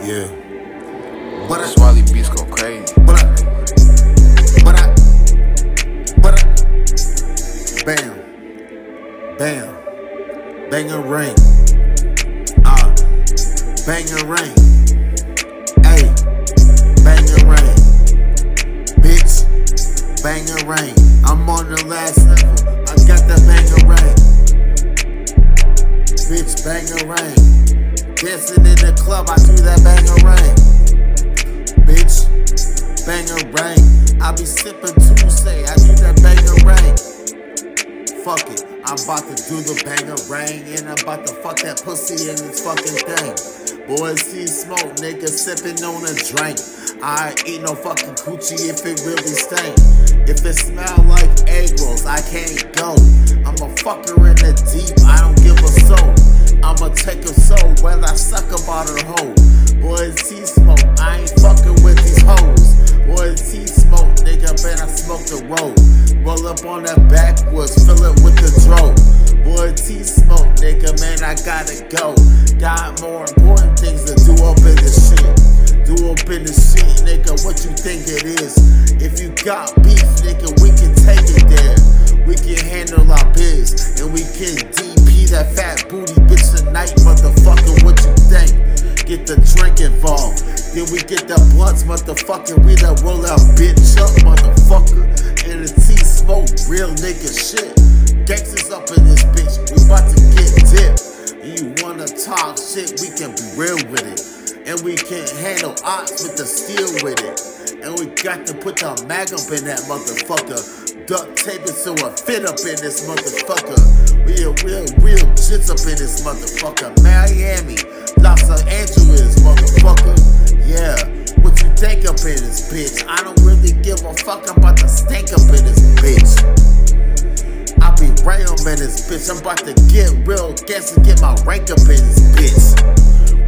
Yeah. But I, Swally beats go crazy. but I, but I, but I, bam, bam, bang a ring, ah, bang a ring, hey, bang a ring, bitch, bang a ring. I'm on the last level, I got the bang a ring, bitch, bang a ring. Dancing in the club, I do that bang a ring bitch. Banger rain. I be sipping Tuesday. I do that banger rain. Fuck it. I'm about to do the banger rain. And I'm about to fuck that pussy in this fucking thing. Boys see smoke, nigga sipping on a drink. I ain't eat no fucking coochie if it really stink. If it smell like egg rolls, I can't go. I'm a fucker in the deep, I don't give a soul. Her hoe. Boys see smoke, I ain't fucking with these hoes. Boys see smoke, nigga, bet I smoke the road. Roll up on that backwoods, fill it with the dro. Boy, T smoke, nigga, man, I gotta go. Got more important things to do up in this shit. Do up in this shit, nigga, what you think it is? If you got beef, nigga, we can take it there. We can handle our biz, and we can DP that fat booty bitch tonight, motherfucker? Get the drink involved. Then we get the blunts, motherfucker. We that roll out bitch up, motherfucker. And the T smoke, real nigga shit. Gangsters up in this bitch, we about to get dipped. You wanna talk shit, we can be real with it. And we can't handle ox with the steel with it. And we got to put the mag up in that motherfucker. Duct tape it so it fit up in this motherfucker. Real, real, real shits up in this motherfucker. Miami, Los Angeles, motherfucker. Yeah, what you think up in this bitch? I don't really give a fuck about the stink up in this bitch. I be real in this bitch. I'm about to get real gas and get my rank up in this bitch.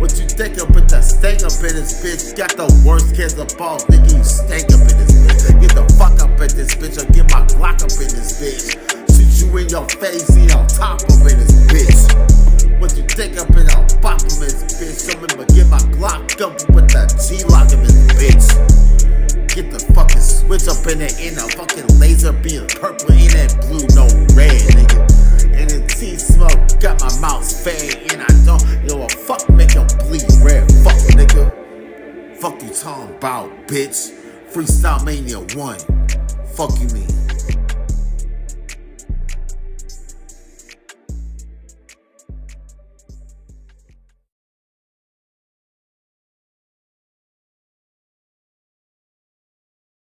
What you think up with that stank up in this bitch? Got the worst kids of all, nigga. You stank up in this bitch. Get the fuck up in this bitch or get my Glock up in this bitch. Shoot you in your face, see on top of in this bitch. What you think up in the bottom of this bitch? I'm gonna get my Glock up with that G-Lock in this bitch. Get the fucking switch up in it, in a fucking laser beam, purple in it, blue, no red, nigga. And the T smoke got my mouth fade, and I don't yo a fuck make them bleed red, fuck nigga. Fuck you talking about, bitch. Freestyle Mania 1. Fuck you mean.